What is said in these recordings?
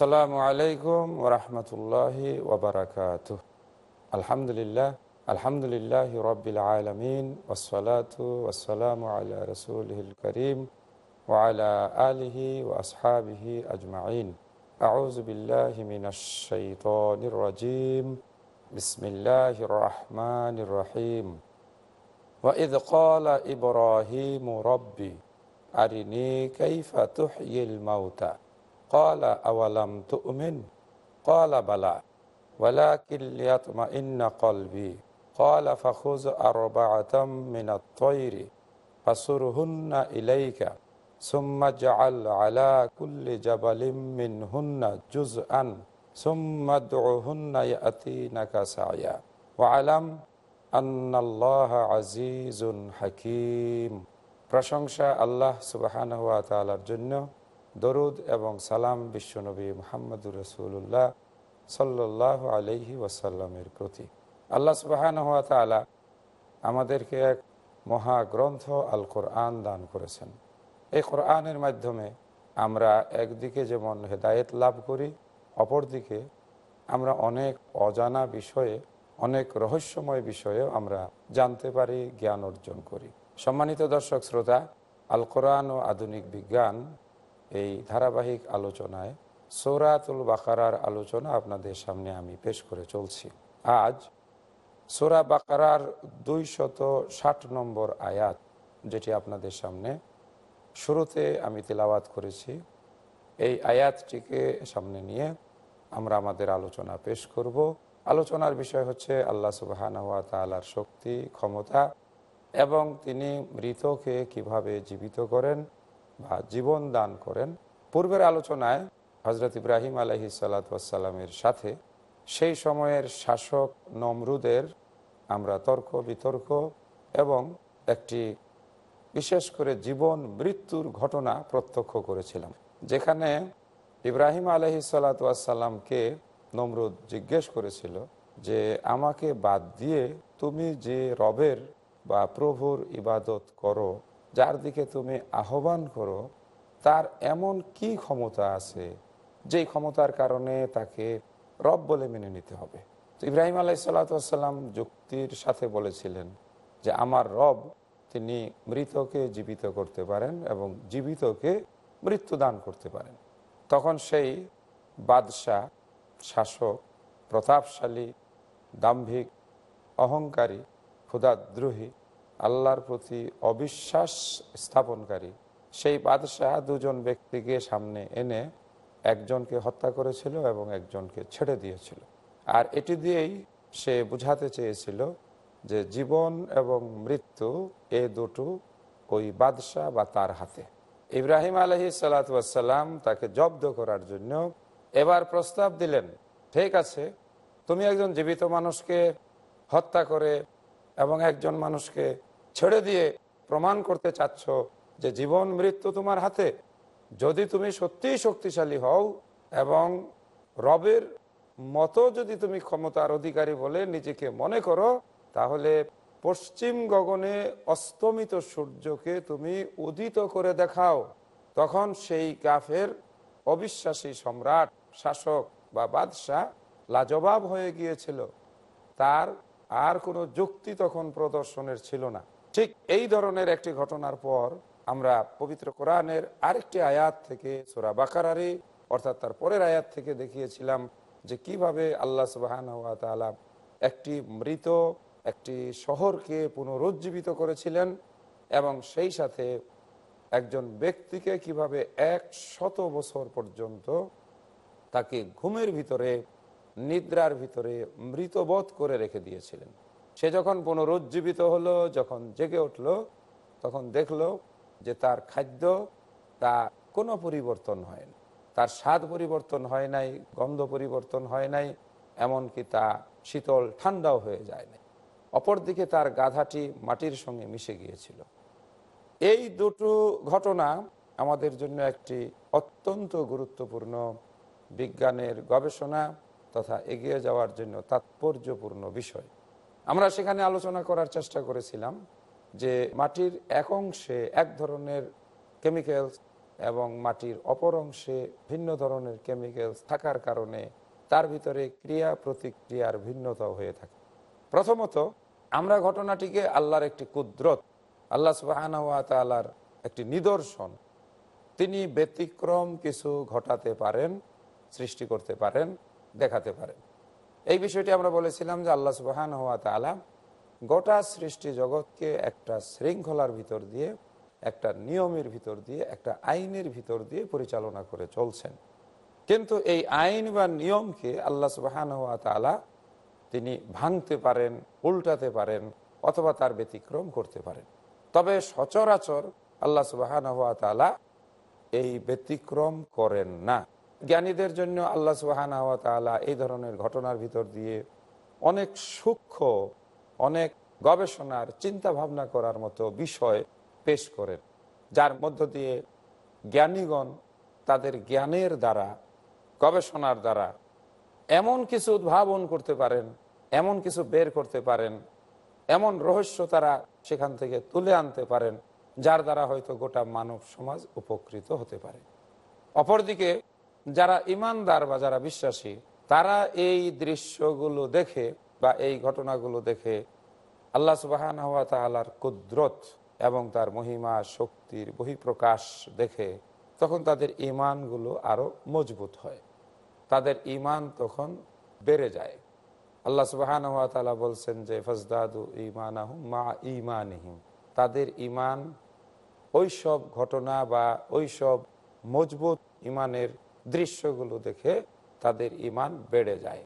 আসসালামু আলাইকুম ওরহমতুল্লাহ ওবরাকাত আলহামদুলিল্লাহ আলহামদুলিল্লাহ রবিল আলমিন ওসলাতু ওসালাম আলা রসুলহিল করিম ওয়ালা আলিহি ওয়াসহাবিহি আজমাইন أعوذ بالله من الشيطان الرجيم بسم الله الرحمن الرحيم وإذ قال إبراهيم ربي أرني كيف تحيي الموتى قال أولم تؤمن قال بلى ولكن ليطمئن قلبي قال فخذ أربعة من الطير فصرهن إليك ثم اجعل على كل جبل منهن جزءا ثم ادعهن يأتينك سعيا وعلم أن الله عزيز حكيم প্রশংসা আল্লাহ সুবাহান ওয়া তালার জন্য দরুদ এবং সালাম বিশ্বনবী মোহাম্মদুর রসুল্লাহ সাল্লাহ আলহি ওয়াসাল্লামের প্রতি। আল্লাহ সুবাহান হাত তালা আমাদেরকে এক মহাগ্রন্থ আল কোরআন দান করেছেন। এই কোরআনের মাধ্যমে আমরা একদিকে যেমন হেদায়েত লাভ করি, অপরদিকে আমরা অনেক অজানা বিষয়ে, অনেক রহস্যময় বিষয়েও আমরা জানতে পারি, জ্ঞান অর্জন করি। সম্মানিত দর্শক, শ্রোতা আল কোরআন ও আধুনিক বিজ্ঞান এই ধারাবাহিক আলোচনায় সৌরাতুল বাকারার আলোচনা আপনাদের সামনে আমি পেশ করে চলছি। আজ সোরা বাকারার দুই শত ষাট নম্বর আয়াত, যেটি আপনাদের সামনে শুরুতে আমি তেলাওয়াত করেছি, এই আয়াতটিকে সামনে নিয়ে আমরা আমাদের আলোচনা পেশ করব। আলোচনার বিষয় হচ্ছে আল্লাহ সুবাহান তালার শক্তি, ক্ষমতা এবং তিনি মৃতকে কীভাবে জীবিত করেন বা জীবন দান করেন। পূর্বের আলোচনায় হজরত ইব্রাহিম আলহি সাল্লাতামের সাথে সেই সময়ের শাসক নমরুদের আমরা তর্ক, বিতর্ক এবং একটি বিশেষ করে জীবন মৃত্যুর ঘটনা প্রত্যক্ষ করেছিলাম। যেখানে ইব্রাহিম আলহি সাল্লাতামকে নমরুদ জিজ্ঞেস করেছিল যে, আমাকে বাদ দিয়ে তুমি যে রবের বা প্রভুর ইবাদত করো যার দিকে তুমি আহ্বান করো, তার এমন কি ক্ষমতা আছে যেই ক্ষমতার কারণে তাকে রব বলে মেনে নিতে হবে? তো ইব্রাহিম আলাইসাল্লাম যুক্তির সাথে বলেছিলেন যে, আমার রব, তিনি মৃতকে জীবিত করতে পারেন এবং জীবিতকে মৃত্যু দান করতে পারেন। তখন সেই বাদশাহ, শাসক, প্রতাপশালী, দাম্ভিক, অহংকারী ক্ষুদাদ্রোহী আল্লাহর প্রতি অবিশ্বাস স্থাপনকারী। সেই বাদশাহ দুজন ব্যক্তিকে সামনে এনে একজনকে হত্যা করেছিল এবং একজনকে ছেড়ে দিয়েছিল। আর এটি দিয়েই সে বুঝাতে চেয়েছিল যে জীবন এবং মৃত্যু এ দুটো ওই বাদশাহ বা তার হাতে। ইব্রাহিম আলহি সালাতাম তাকে জব্দ করার জন্য এবার প্রস্তাব দিলেন, ঠিক আছে, তুমি একজন জীবিত মানুষকে হত্যা করে এবং একজন মানুষকে ছেড়ে দিয়ে প্রমাণ করতে চাচ্ছ যে জীবন মৃত্যু তোমার হাতে, যদি তুমি সত্যিই শক্তিশালী হও এবং রবের মতো যদি তুমি ক্ষমতার অধিকারী বলে নিজেকে মনে করো, তাহলে পশ্চিম গগনে অস্তমিত সূর্যকে তুমি উদিত করে দেখাও। তখন সেই কাফের অবিশ্বাসী সম্রাট, শাসক বা বাদশাহ লাজবাব হয়ে গিয়েছিল। তার আর কোনো যুক্তি তখন প্রদর্শনের ছিল না। ঠিক এই ধরনের একটি ঘটনার পর আমরা পবিত্র কোরআনের আরেকটি আয়াত থেকে সোরা বাকারারি অর্থাৎ তার পরের আয়াত থেকে দেখিয়েছিলাম যে কীভাবে আল্লাহ সুবাহান একটি মৃত, একটি শহরকে পুনরুজ্জীবিত করেছিলেন এবং সেই সাথে একজন ব্যক্তিকে কীভাবে এক শত বছর পর্যন্ত তাকে ঘুমের ভিতরে, নিদ্রার ভিতরে মৃতবোধ করে রেখে দিয়েছিলেন। সে যখন পুনরুজ্জীবিত হলো, যখন জেগে উঠল, তখন দেখল যে তার খাদ্য তা কোনো পরিবর্তন হয় না। তার স্বাদ পরিবর্তন হয় নাই, গন্ধ পরিবর্তন হয় নাই, এমনকি তা শীতল, ঠান্ডাও হয়ে যায় না অপরদিকে তার গাধাটি মাটির সঙ্গে মিশে গিয়েছিল। এই দুটো ঘটনা আমাদের জন্য একটি অত্যন্ত গুরুত্বপূর্ণ বিজ্ঞানের গবেষণা তথা এগিয়ে যাওয়ার জন্য তাৎপর্যপূর্ণ বিষয়। আমরা সেখানে আলোচনা করার চেষ্টা করেছিলাম যে মাটির এক অংশে এক ধরনের কেমিক্যালস এবং মাটির অপর অংশে ভিন্ন ধরনের কেমিক্যালস থাকার কারণে তার ভিতরে ক্রিয়া প্রতিক্রিয়ার ভিন্নতা হয়ে থাকে। প্রথমত, আমরা ঘটনাটিকে আল্লাহর একটি কুদরত, আল্লাহ সুবাহর একটি নিদর্শন, তিনি ব্যতিক্রম কিছু ঘটাতে পারেন, সৃষ্টি করতে পারেন, দেখাতে পারেন। এই বিষয়টি আমরা বলেছিলাম যে আল্লাহ সুবাহান হওয়া তালা গোটা সৃষ্টি জগৎকে একটা শৃঙ্খলার ভিতর দিয়ে, একটা নিয়মের ভিতর দিয়ে, একটা আইনের ভিতর দিয়ে পরিচালনা করে চলছেন। কিন্তু এই আইন বা নিয়মকে আল্লাহ সুবাহান হওয়া তালা তিনি ভাঙতে পারেন, উল্টাতে পারেন অথবা তার ব্যতিক্রম করতে পারেন। তবে সচরাচর আল্লাহ সুবাহান হওয়া তালা এই ব্যতিক্রম করেন না। জ্ঞানীদের জন্য আল্লাহ হওয়া তালা এই ধরনের ঘটনার ভিতর দিয়ে অনেক সূক্ষ্ম, অনেক গবেষণার চিন্তা ভাবনা করার মতো বিষয় পেশ করেন, যার মধ্য দিয়ে জ্ঞানীগণ তাদের জ্ঞানের দ্বারা, গবেষণার দ্বারা এমন কিছু উদ্ভাবন করতে পারেন, এমন কিছু বের করতে পারেন, এমন রহস্য তারা সেখান থেকে তুলে আনতে পারেন, যার দ্বারা হয়তো গোটা মানব সমাজ উপকৃত হতে পারে। অপরদিকে যারা ইমানদার বা যারা বিশ্বাসী, তারা এই দৃশ্যগুলো দেখে বা এই ঘটনাগুলো দেখে আল্লাহ সুবাহান হওয়া কুদ্রত এবং তার মহিমা, শক্তির বহিঃপ্রকাশ দেখে তখন তাদের ইমানগুলো আরও মজবুত হয়। তাদের ইমান তখন বেড়ে যায়। আল্লাহ সুবাহান হওয়া তালা বলছেন যে, ফজদাদু ইমান মা ইমানহিম তাদের ইমান ওই সব ঘটনা বা ওই সব মজবুত ইমানের দৃশ্যগুলো দেখে তাদের ইমান বেড়ে যায়।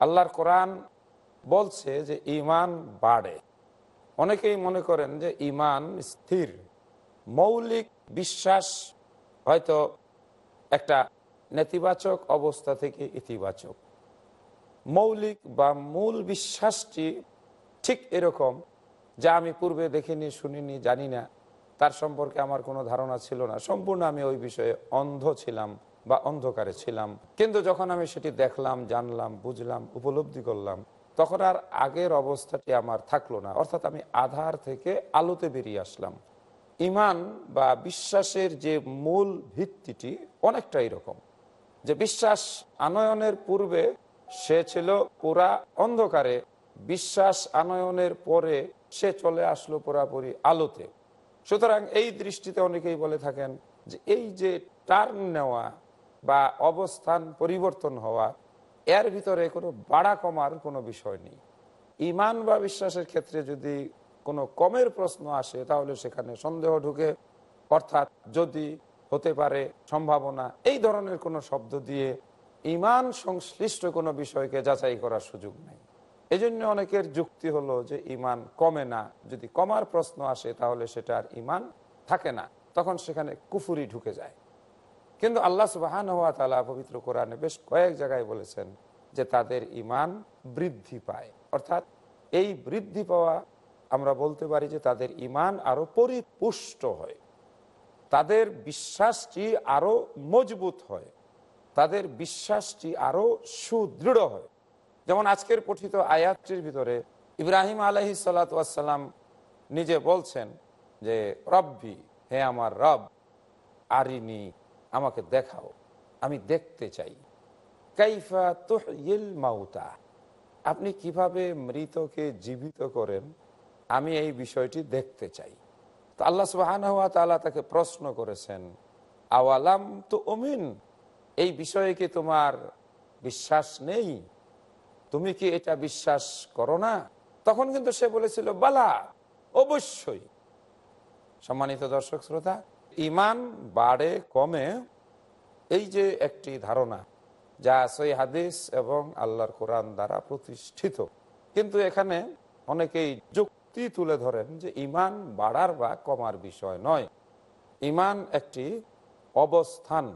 আল্লাহর কোরআন বলছে যে ইমান বাড়ে। অনেকেই মনে করেন যে ইমান স্থির, মৌলিক বিশ্বাস হয়তো একটা নেতিবাচক অবস্থা থেকে ইতিবাচক। মৌলিক বা মূল বিশ্বাসটি ঠিক এরকম, যা আমি পূর্বে দেখিনি, শুনিনি, জানি না। তার সম্পর্কে আমার কোনো ধারণা ছিল না। সম্পূর্ণ আমি ওই বিষয়ে অন্ধ ছিলাম বা অন্ধকারে ছিলাম। কিন্তু যখন আমি সেটি দেখলাম, জানলাম, বুঝলাম, উপলব্ধি করলাম, তখন আর আগের অবস্থাটি আমার থাকল না। অর্থাৎ আমি আধার থেকে আলোতে বেরিয়ে আসলাম। ইমান বা বিশ্বাসের যে মূল ভিত্তিটি অনেকটা এরকম। যে বিশ্বাস আনয়নের পূর্বে সে ছিল পুরা অন্ধকারে, বিশ্বাস আনয়নের পরে সে চলে আসলো পুরাপুরি আলোতে। সুতরাং এই দৃষ্টিতে অনেকেই বলে থাকেন যে এই যে টার্ন নেওয়া বা অবস্থান পরিবর্তন হওয়া, এর ভিতরে কোনো বাড়া কমার কোনো বিষয় নেই। ইমান বা বিশ্বাসের ক্ষেত্রে যদি কোনো কমের প্রশ্ন আসে, তাহলে সেখানে সন্দেহ ঢুকে। অর্থাৎ যদি হতে পারে সম্ভাবনা, এই ধরনের কোনো শব্দ দিয়ে ইমান সংশ্লিষ্ট কোনো বিষয়কে যাচাই করার সুযোগ নেই। এজন্য অনেকের যুক্তি হলো যে ইমান কমে না। যদি কমার প্রশ্ন আসে, তাহলে সেটার ইমান থাকে না। তখন সেখানে কুফুরি ঢুকে যায়। কিন্তু আল্লাহ সুবাহান হওয়া তালা পবিত্র কোরআনে বেশ কয়েক জায়গায় বলেছেন যে তাদের ইমান বৃদ্ধি পায়। অর্থাৎ এই বৃদ্ধি পাওয়া আমরা বলতে পারি যে তাদের ইমান আরও পরিপুষ্ট হয়। তাদের বিশ্বাসটি আরও মজবুত হয়। তাদের বিশ্বাসটি আরও সুদৃঢ় হয়। যেমন আজকের পঠিত আয়াতটির ভিতরে ইব্রাহিম আলহি সাল্লাম নিজে বলছেন যে, রব্বি, হে আমার রব, আরিনি, আমাকে দেখাও, আমি দেখতে চাই। কাইফা তুহিল মাউতা, আপনি কীভাবে মৃতকে জীবিত করেন, আমি এই বিষয়টি দেখতে চাই। তো আল্লাহ সুবাহান তাকে প্রশ্ন করেছেন, আওয়ালাম তো অমিন এই বিষয়ে কি তোমার বিশ্বাস নেই? তুমি কি এটা বিশ্বাস করো না? তখন কিন্তু সে বলেছিল, বালা, অবশ্যই। সম্মানিত দর্শক শ্রোতা ইমান বাড়ে, কমে। এই যে একটি ধারণা, যা সই হাদিস এবং আল্লাহর কোরআন দ্বারা প্রতিষ্ঠিত। কিন্তু এখানে অনেকেই যুক্তি তুলে ধরেন যে ইমান বাড়ার বা কমার বিষয় নয়। ইমান একটি অবস্থান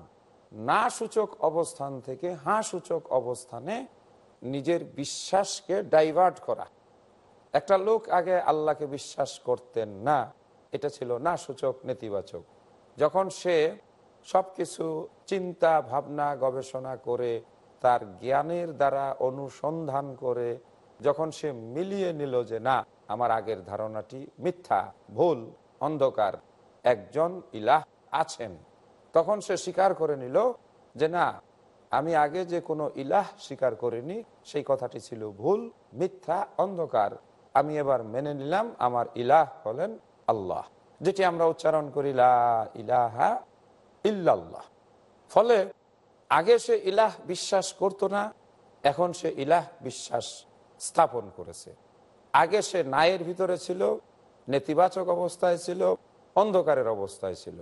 না সূচক অবস্থান থেকে হ্যাঁ সূচক অবস্থানে নিজের বিশ্বাসকে ডাইভার্ট করা। একটা লোক আগে আল্লাহকে বিশ্বাস করতেন না, এটা ছিল না সূচক, নেতিবাচক। যখন সে সব কিছু চিন্তা, ভাবনা, গবেষণা করে তার জ্ঞানের দ্বারা অনুসন্ধান করে, যখন সে মিলিয়ে নিল যে না, আমার আগের ধারণাটি মিথ্যা, ভুল, অন্ধকার, একজন ইলাহ আছেন, তখন সে স্বীকার করে নিল যে না আমি আগে যে কোনো ইলাহ স্বীকার করিনি, সেই কথাটি ছিল ভুল, মিথ্যা, অন্ধকার। আমি এবার মেনে নিলাম আমার ইলাহ হলেন আল্লাহ, যেটি আমরা উচ্চারণ করি ইলাহা ইল্লাল্লাহ। ফলে আগে সে ইলাহ বিশ্বাস করতো না, এখন সে ইলাহ বিশ্বাস স্থাপন করেছে। আগে সে নায়ের ভিতরে ছিল, নেতিবাচক অবস্থায় ছিল, অন্ধকারের অবস্থায় ছিল।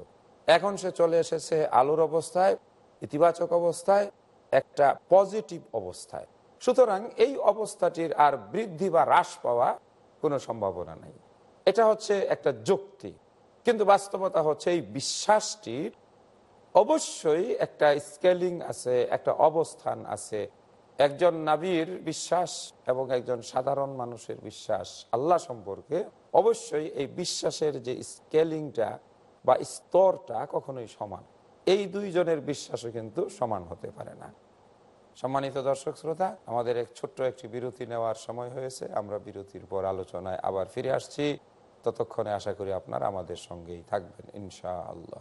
এখন সে চলে এসেছে আলোর অবস্থায়, ইতিবাচক অবস্থায় একটা পজিটিভ অবস্থায়। সুতরাং এই অবস্থাটির আর বৃদ্ধি বা হ্রাস পাওয়া কোনো সম্ভাবনা নেই। এটা হচ্ছে একটা যুক্তি। কিন্তু বাস্তবতা হচ্ছে এই বিশ্বাসটির অবশ্যই একটা স্কেলিং আছে, একটা অবস্থান আছে। একজন নাবির বিশ্বাস এবং একজন সাধারণ মানুষের বিশ্বাস আল্লাহ সম্পর্কে অবশ্যই এই বিশ্বাসের যে স্কেলিংটা বা স্তরটা কখনোই সমান। এই দুইজনের বিশ্বাসও কিন্তু সমান হতে পারে না। সম্মানিত দর্শক শ্রোতা, আমাদের এক ছোট্ট একটি বিরতি নেওয়ার সময় হয়েছে। আমরা বিরতির পর আলোচনায় আবার ফিরে আসছি। ততক্ষণে আশা করি আপনারা আমাদের সঙ্গেই থাকবেন ইনশা আল্লাহ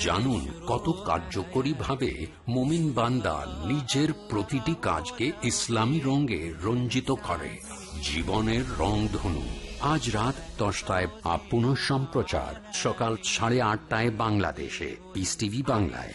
জানুন কত কার্যকরী ভাবে মোমিন বান্দা নিজের প্রতিটি কাজকে ইসলামী রঙে রঞ্জিত করে। জীবনের রং ধনু। আজ রাত দশটায় আপন সম্প্রচার। সকাল সাড়ে আটটায় বাংলাদেশে। পিস টিভি বাংলায়।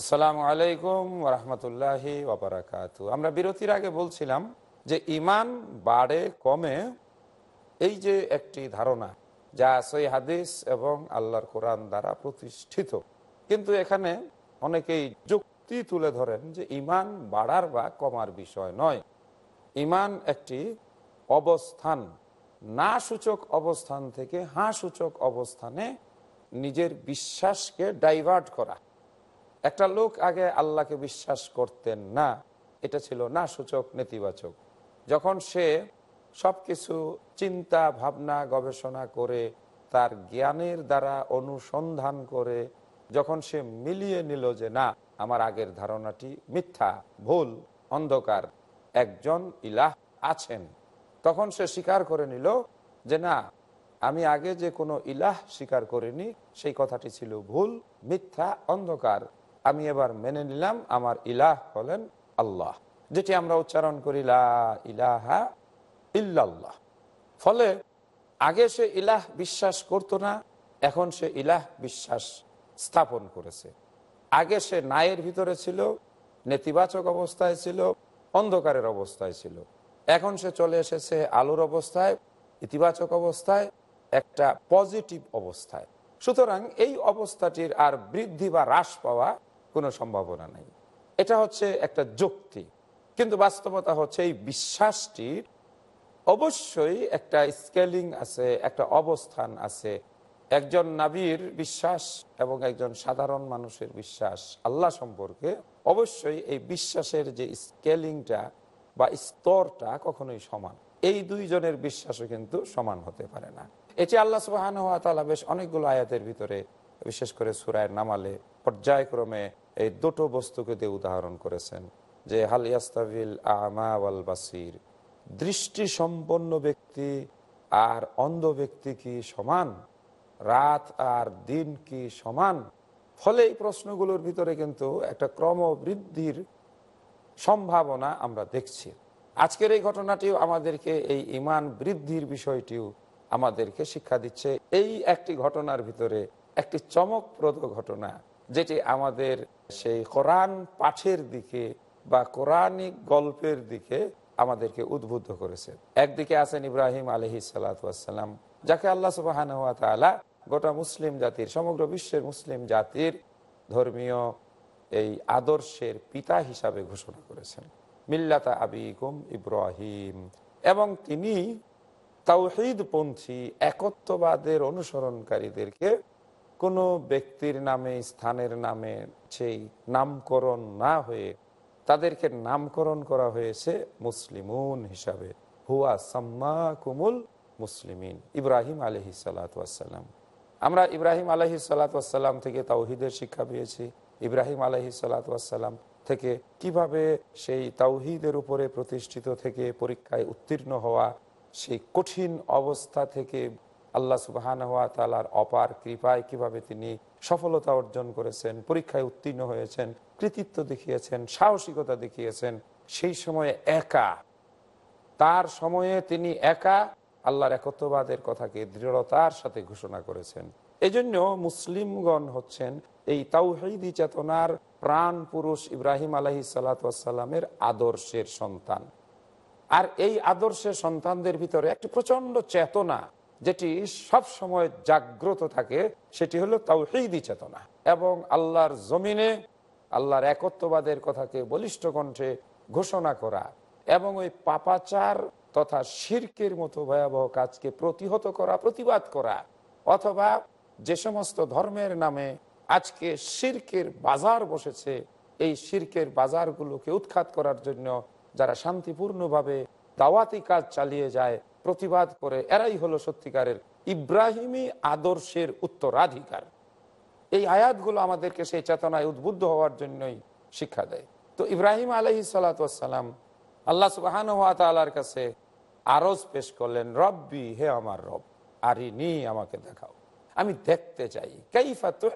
আসসালামু আলাইকুম রহমতুল্লাহি ওবরাকাত আমরা বিরতির আগে বলছিলাম যে ইমান বাড়ে, কমে, এই যে একটি ধারণা যা সই হাদিস এবং আল্লাহর কোরআন দ্বারা প্রতিষ্ঠিত। কিন্তু এখানে অনেকেই যুক্তি তুলে ধরেন যে ইমান বাড়ার বা কমার বিষয় নয়। ইমান একটি অবস্থান না সূচক অবস্থান থেকে হ্যাঁ সূচক অবস্থানে নিজের বিশ্বাসকে ডাইভার্ট করা। একটা লোক আগে আল্লাহকে বিশ্বাস করতেন না, এটা ছিল না সূচক, নেতিবাচক। যখন সে সবকিছু চিন্তা, ভাবনা, গবেষণা করে তার জ্ঞানের দ্বারা অনুসন্ধান করে, যখন সে মিলিয়ে নিল যে না, আমার আগের ধারণাটি মিথ্যা, ভুল, অন্ধকার, একজন ইলাহ আছেন, তখন সে স্বীকার করে নিল যে না, আমি আগে যে কোনো ইলাহ স্বীকার করিনি, সেই কথাটি ছিল ভুল, মিথ্যা, অন্ধকার। আমি এবার মেনে নিলাম আমার ইলাহ হলেন আল্লাহ। যেটি আমরা উচ্চারণ করি ইলাহা ইল্লাল্লাহ। ফলে আগে সে ইলাহ বিশ্বাস করতো না, এখন সে ইলাহ বিশ্বাস স্থাপন করেছে। আগে সে নায়ের ভিতরে ছিল, নেতিবাচক অবস্থায় ছিল, অন্ধকারের অবস্থায় ছিল। এখন সে চলে এসেছে আলোর অবস্থায়, ইতিবাচক অবস্থায়, একটা পজিটিভ অবস্থায়। সুতরাং এই অবস্থাটির আর বৃদ্ধি বা হ্রাস পাওয়া কোনো সম্ভাবনা নেই। এটা হচ্ছে একটা যুক্তি। কিন্তু বাস্তবতা হচ্ছে এই বিশ্বাসটির অবশ্যই একটা স্কেলিং আছে, একটা অবস্থান আছে। একজন নাবির বিশ্বাস এবং একজন সাধারণ মানুষের বিশ্বাস আল্লাহ সম্পর্কে অবশ্যই এই বিশ্বাসের যে স্কেলিংটা বা স্তরটা কখনোই সমান। এই দুইজনের বিশ্বাসও কিন্তু সমান হতে পারে না। এটি আল্লাহ সুবাহান তালা বেশ অনেকগুলো আয়াতের ভিতরে বিশেষ করে সুরায়ের নামালে পর্যায়ক্রমে এই দুটো বস্তুকে দিয়ে উদাহরণ করেছেন যে, হাল ইয়াস্তাবিল আমা বাসির? দৃষ্টি সম্পন্ন ব্যক্তি আর অন্ধ ব্যক্তি কি সমান? রাত আর দিন কি সমান? ফলে এই প্রশ্নগুলোর ভিতরে কিন্তু একটা ক্রমবৃদ্ধির সম্ভাবনা আমরা দেখছি। আজকের এই ঘটনাটিও আমাদেরকে এই ইমান বৃদ্ধির বিষয়টিও আমাদেরকে শিক্ষা দিচ্ছে। এই একটি ঘটনার ভিতরে একটি চমকপ্রদ ঘটনা, যেটি আমাদের সেই কোরআন পাঠের দিকে বা কোরআনিক গল্পের দিকে আমাদেরকে উদ্বুদ্ধ করেছে। একদিকে আছেন ইব্রাহিম আলহি সালাতাম যাকে আল্লাহ সুবাহান গোটা মুসলিম জাতির, সমগ্র বিশ্বের মুসলিম জাতির ধর্মীয় এই আদর্শের পিতা হিসাবে ঘোষণা করেছেন। মিল্লাতা আবিকুম ইব্রাহিম। এবং তিনি তাওহিদপন্থী, একত্ববাদের অনুসরণকারীদেরকে কোনো ব্যক্তির নামে, স্থানের নামে সেই নামকরণ না হয়ে তাদেরকে নামকরণ করা হয়েছে মুসলিমুন হিসাবে। হুয়া সাম্মা কুমুল মুসলিমিন, ইব্রাহিম আলহি সালাতাম আমরা ইব্রাহিম আলহি সালাতাম থেকে তাওহিদের শিক্ষা পেয়েছি। ইব্রাহিম আলহি সালাতাম থেকে কীভাবে সেই তাওহিদের উপরে প্রতিষ্ঠিত থেকে পরীক্ষায় উত্তীর্ণ হওয়া, সেই কঠিন অবস্থা থেকে আল্লাহ সুবাহান হওয়া তালার অপার কৃপায় কীভাবে তিনি সফলতা অর্জন করেছেন, পরীক্ষায় উত্তীর্ণ হয়েছেন, কৃতিত্ব দেখিয়েছেন, সাহসিকতা দেখিয়েছেন, সেই সময়ে একা। তার সময়ে তিনি একা আল্লাহর একত্ববাদের কথাকে দৃঢ়তার সাথে ঘোষণা করেছেন। এজন্য মুসলিমগণ হচ্ছেন এই তাওহিদি চেতনার প্রাণ পুরুষ ইব্রাহিম আলহি সালাতামের আদর্শের সন্তান। আর এই আদর্শের সন্তানদের ভিতরে একটি প্রচণ্ড চেতনা যেটি সব সময় জাগ্রত থাকে, সেটি হলো তাও তাওহিদি চেতনা। এবং আল্লাহর জমিনে আল্লাহর একত্ববাদের কথাকে বলিষ্ঠ কণ্ঠে ঘোষণা করা এবং ওই পাপাচার তথা শির্কের মতো ভয়াবহ কাজকে প্রতিহত করা, প্রতিবাদ করা, অথবা যে সমস্ত ধর্মের নামে আজকে শির্কের বাজার বসেছে, এই শির্কের বাজারগুলোকে উৎখাত করার জন্য যারা শান্তিপূর্ণভাবে দাওয়াতি কাজ চালিয়ে যায় প্রতিবাদ করে, এরাই হলো সত্যিকারের ইব্রাহিমী আদর্শের উত্তরাধিকার। এই আয়াতগুলো আমাদেরকে সেই চেতনায় উদ্বুদ্ধ হওয়ার জন্যই শিক্ষা দেয়। তো ইব্রাহিম আলহি সালাতাম আল্লাহ সুবাহান তালার কাছে আরজ পেশ করলেন, রব্বি, হে আমার রব, আরিনি, আমাকে দেখাও। আমি দেখতে চাই, কাইফা তো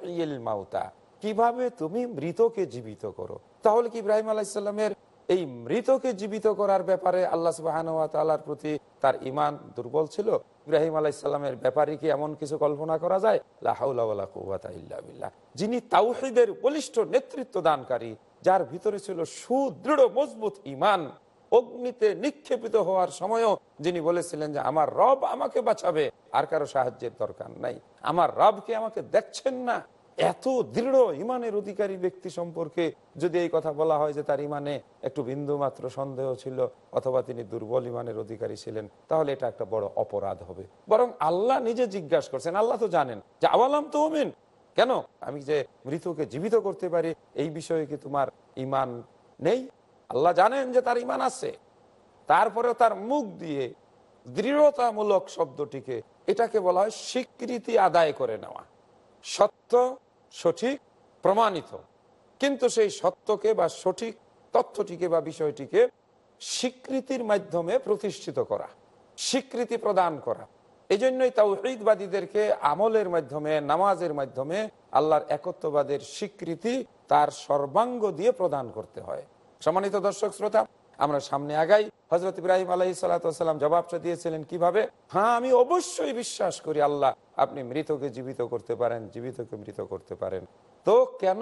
মাউতা, কীভাবে তুমি মৃতকে জীবিত করো? তাহলে কি ইব্রাহিম আলাইসাল্লামের এই মৃতকে জীবিত করার ব্যাপারে আল্লাহ সুবাহর প্রতি তার ইমান দুর্বল ছিল। ইব্রাহিম আলাইসাল্লামের ব্যাপারে কি এমন কিছু কল্পনা করা যায়? যিনি তাওহিদের বলিষ্ঠ নেতৃত্ব দানকারী, যার ভিতরে ছিল সুদৃঢ়, মজবুত ইমান অগ্নিতে নিক্ষেপিত হওয়ার সময়ও যিনি বলেছিলেন যে, আমার রব আমাকে বাঁচাবে, আর কারও সাহায্যের দরকার নাই। আমার রবকে আমাকে দেখছেন না? এত দৃঢ় ইমানের অধিকারী ব্যক্তি সম্পর্কে যদি এই কথা বলা হয় যে তার ইমানে একটু বিন্দু মাত্র সন্দেহ ছিল অথবা তিনি দুর্বল ইমানের অধিকারী ছিলেন, তাহলে এটা একটা বড় অপরাধ হবে। বরং আল্লাহ নিজে জিজ্ঞাসা করছেন, আল্লাহ তো জানেন। যে আওয়ালাম তো ওমেন কেন? আমি যে মৃতকে জীবিত করতে পারি, এই বিষয়ে কি তোমার ইমান নেই? আল্লাহ জানেন যে তার ইমান আছে। তারপরে তার মুখ দিয়ে দৃঢ়তামূলক শব্দটিকে, এটাকে বলা হয় স্বীকৃতি আদায় করে নেওয়া। সত্য সঠিক প্রমাণিত। কিন্তু সেই সত্যকে বা সঠিক তথ্যটিকে বা বিষয়টিকে স্বীকৃতির মাধ্যমে প্রতিষ্ঠিত করা, স্বীকৃতি প্রদান করা। এই জন্যই তাওহিদবাদীদেরকে আমলের মাধ্যমে, নামাজের মাধ্যমে আল্লাহর একত্ববাদের স্বীকৃতি তার সর্বাঙ্গ দিয়ে প্রদান করতে হয়। সম্মানিত দর্শক, শ্রোতা আমরা সামনে আগাই। হজরত ইব্রাহিম আলহি সাল্লাম জবাবটা দিয়েছিলেন কীভাবে? হ্যাঁ আমি অবশ্যই বিশ্বাস করি আল্লাহ, আপনি মৃতকে জীবিত করতে পারেন, জীবিতকে মৃত করতে পারেন। তো কেন?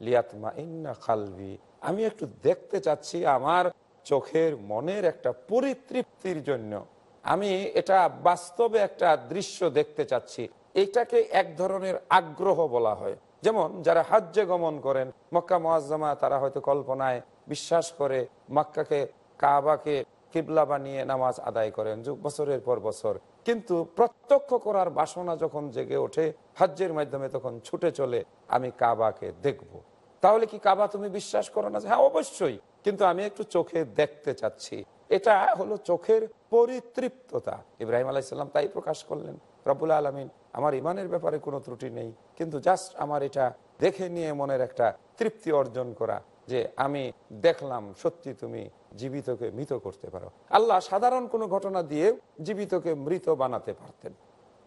লিয়াতমা ইন্না খালবি। আমি একটু দেখতে চাচ্ছি আমার চোখের মনের একটা পরিতৃপ্তির জন্য। আমি এটা বাস্তবে একটা দৃশ্য দেখতে চাচ্ছি। এটাকে এক ধরনের আগ্রহ বলা হয়। যেমন, যারা হাজ্যে গমন করেন মক্কা মোয়াজ্জামা তারা হয়তো কল্পনায় বিশ্বাস করে মক্কাকে, কাবাকে কিবলা বানিয়ে নামাজ আদায় করেন, যুগ বছরের পর বছর। কিন্তু প্রত্যক্ষ করার বাসনা যখন জেগে ওঠে হাজ্যের মাধ্যমে তখন ছুটে চলে, আমি কাবাকে দেখব। তাহলে কি কাবা তুমি বিশ্বাস করো না? হ্যাঁ অবশ্যই। কিন্তু আমি একটু চোখে দেখতে চাচ্ছি। এটা হলো চোখের পরিতৃপ্ততা। ইব্রাহিম আলাইসাল্লাম তাই প্রকাশ করলেন রবুল আলমিন, আমার ইমানের ব্যাপারে কোনো ত্রুটি নেই। কিন্তু জাস্ট আমার এটা দেখে নিয়ে মনের একটা তৃপ্তি অর্জন করা। যে আমি দেখলাম সত্যি তুমি জীবিতকে মৃত করতে পারো। আল্লাহ সাধারণ কোনো ঘটনা দিয়ে জীবিতকে মৃত বানাতে পারতেন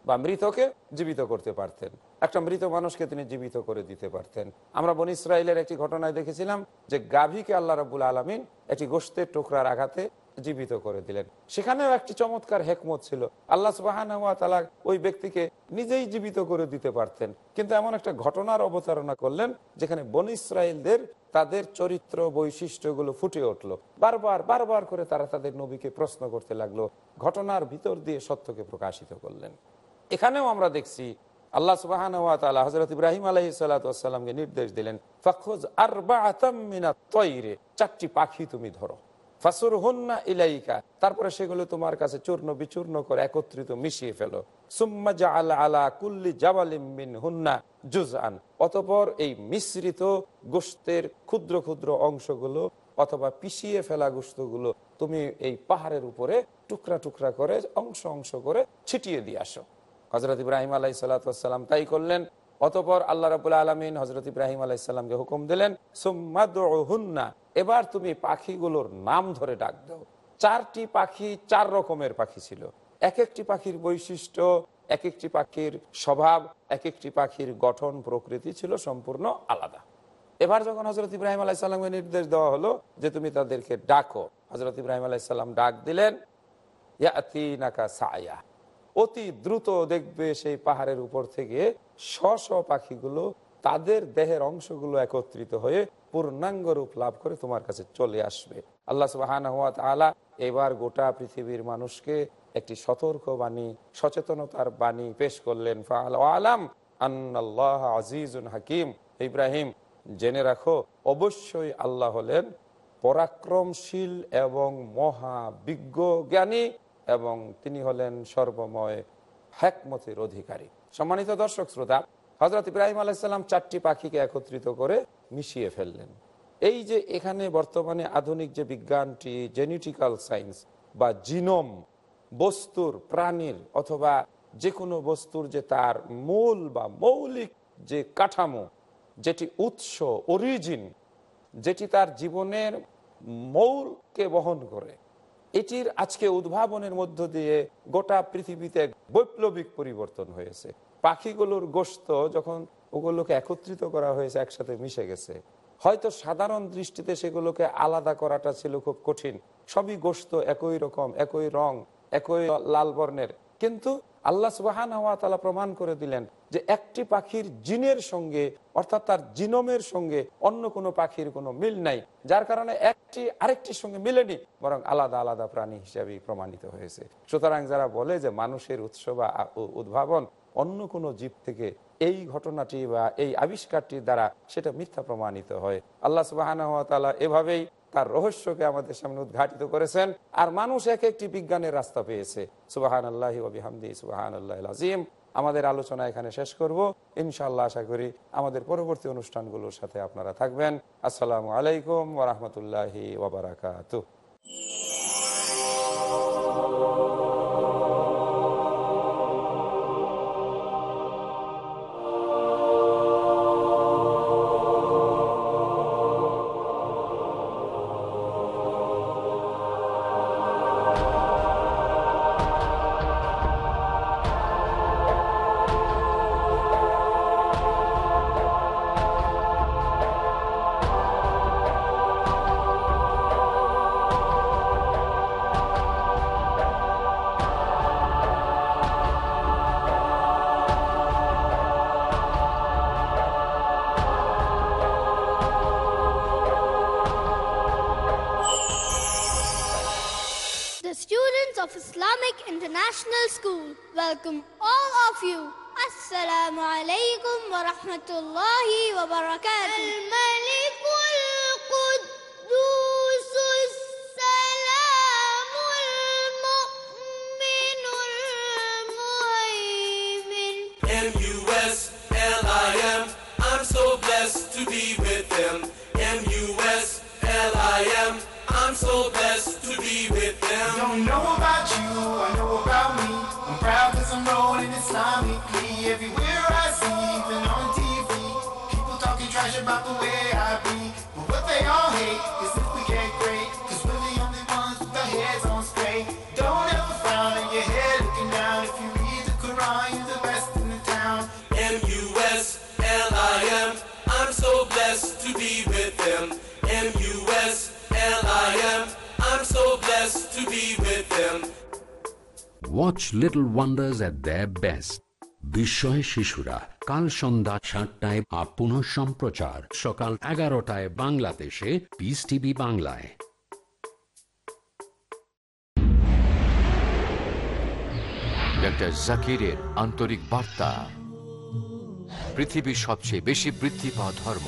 বা মৃতকে জীবিত করতে পারতেন। একটা মৃত মানুষকে তিনি জীবিত করে দিতে পারতেন। আমরা বন ইসরায়েলের একটি ঘটনায় দেখেছিলাম যে গাভীকে আল্লাহ রবুল আলমিন একটি গোষ্ঠের টুকরার আঘাতে জীবিত করে দিলেন। সেখানেও একটি চমৎকার হেকমত ছিল। আল্লাহ সুবাহান ওই ব্যক্তিকে নিজেই জীবিত করে দিতে পারতেন। কিন্তু এমন একটা ঘটনার অবতারণা করলেন, যেখানে বন ইসরায়েলদের তাদের চরিত্র বৈশিষ্ট্যগুলো ফুটে উঠল। বারবার বারবার করে তারা তাদের নবীকে প্রশ্ন করতে লাগল। ঘটনার ভিতর দিয়ে সত্যকে প্রকাশিত করলেন। এখানেও আমরা দেখছি, আল্লাহ সুবাহান হজরত ইব্রাহিম আলহি সাল্লাতামকে নির্দেশ দিলেন, ফখোজ আর তৈরে চারটি পাখি তুমি ধরো। ফাসুর হন্না ইলাইকা, তারপরে সেগুলো তোমার কাছে চূর্ণ বিচূর্ণ করে একত্রিত মিশিয়ে ফেলো। সুম্মা আলা আলা কুল্লি জাওয়ালিমিন হুন্না জুজআন অতপর এই মিশ্রিত গোস্তের ক্ষুদ্র ক্ষুদ্র অংশগুলো অথবা পিষিয়ে ফেলা গোস্তগুলো তুমি এই পাহাড়ের উপরে টুকরা টুকরা করে অংশ অংশ করে ছিটিয়ে দিয়ে আসো। হজরত ইব্রাহিম আলাই সাল্লাম তাই করলেন। অতপর আল্লাহ রাবুল আলমিন হজরত ইব্রাহিম আলাইসাল্লামকে হুকুম দিলেন সুম্মাদুন্না এবার তুমি পাখিগুলোর নাম ধরে ডাক দাও। চারটি পাখি চার রকমের পাখি ছিল। এক একটি পাখির বৈশিষ্ট্য, এক একটি পাখির স্বভাব, এক একটি পাখির গঠন, প্রকৃতি ছিল সম্পূর্ণ আলাদা। এবার যখন হজরত ইব্রাহিম আলাইসাল্লামকে নির্দেশ দেওয়া হলো যে তুমি তাদেরকে ডাকো হজরত ইব্রাহিম আলাইসাল্লাম ডাক দিলেন সায়া অতি দ্রুত দেখবে সেই পাহাড়ের উপর থেকে শ শ পাখিগুলো তাদের দেহের অংশগুলো একত্রিত হয়ে পূর্ণাঙ্গ রূপ লাভ করে তোমার কাছে চলে আসবে। আল্লাহ সুবাহান আলা এবার গোটা পৃথিবীর মানুষকে একটি সতর্ক বাণী, সচেতনতার বাণী পেশ করলেন। আলাম আন্নাল্লাহ আজিজুন হাকিম। ইব্রাহিম, জেনে রাখো, অবশ্যই আল্লাহ হলেন পরাক্রমশীল এবং মহা বিজ্ঞ জ্ঞানী। এবং তিনি হলেন সর্বময় হ্যাকমতের অধিকারী। সম্মানিত দর্শক শ্রোতা হজরত ইব্রাহিম আলাইসাল্লাম চারটি পাখিকে একত্রিত করে মিশিয়ে ফেললেন। এই যে এখানে বর্তমানে আধুনিক যে বিজ্ঞানটি, জেনেটিক্যাল সায়েন্স বা জিনোম বস্তুর, প্রাণীর অথবা যে কোনো বস্তুর যে তার মূল বা মৌলিক যে কাঠামো, যেটি উৎস অরিজিন যেটি তার জীবনের মৌলকে বহন করে এটির আজকে উদ্ভাবনের মধ্য দিয়ে গোটা পৃথিবীতে বৈপ্লবিক পরিবর্তন হয়েছে। পাখিগুলোর গোস্ত যখন ওগুলোকে একত্রিত করা হয়েছে, একসাথে মিশে গেছে, হয়তো সাধারণ দৃষ্টিতে সেগুলোকে আলাদা করাটা ছিল খুব কঠিন। সবই গোস্ত একই রকম, একই রং, একই লাল বর্ণের। কিন্তু আল্লাহ সুবাহান হওয়া তালা প্রমাণ করে দিলেন যে একটি পাখির জিনের সঙ্গে, অর্থাৎ তার জিনোমের সঙ্গে অন্য কোনো পাখির কোনো মিল নাই, যার কারণে একটি আরেকটির সঙ্গে মিলেনি, বরং আলাদা আলাদা প্রাণী হিসাবেই প্রমাণিত হয়েছে। সুতরাং যারা বলে যে মানুষের উৎস বা উদ্ভাবন অন্য কোনো জীব থেকে এই ঘটনাটি বা এই আবিষ্কারটির দ্বারা সেটা মিথ্যা প্রমাণিত হয়, আল্লাহ সুবাহান হওয়া তালা এভাবেই তার রহস্যকে আমাদের সামনে উদ্ঘাটিত করেছেন। আর মানুষ এক একটি বিজ্ঞানের রাস্তা পেয়েছে। সুবাহান আল্লাহ হামদি সুবাহান আল্লাহ আজিম আমাদের আলোচনা এখানে শেষ করব। ইনশাল্লাহ আশা করি আমাদের পরবর্তী অনুষ্ঠানগুলোর সাথে আপনারা থাকবেন। আসসালামু আলাইকুম ওরহমতুল্লাহি ওবরাকাত M-U-S-L-I-M. I'm so blessed to be with them. M-U-S-L-I-M. I'm so blessed watch little wonders at the best বিস্ময় শিশুরা, কাল সন্ধ্যা সাতটায় আপ পুনঃ সম্প্রচার, সকাল এগারোটায় বাংলাদেশে পিস টিভি বাংলায়। ডক্টর জাকিরের আন্তরিক বার্তা। পৃথিবীর সবচেয়ে বেশি বৃদ্ধি পাওয়া ধর্ম।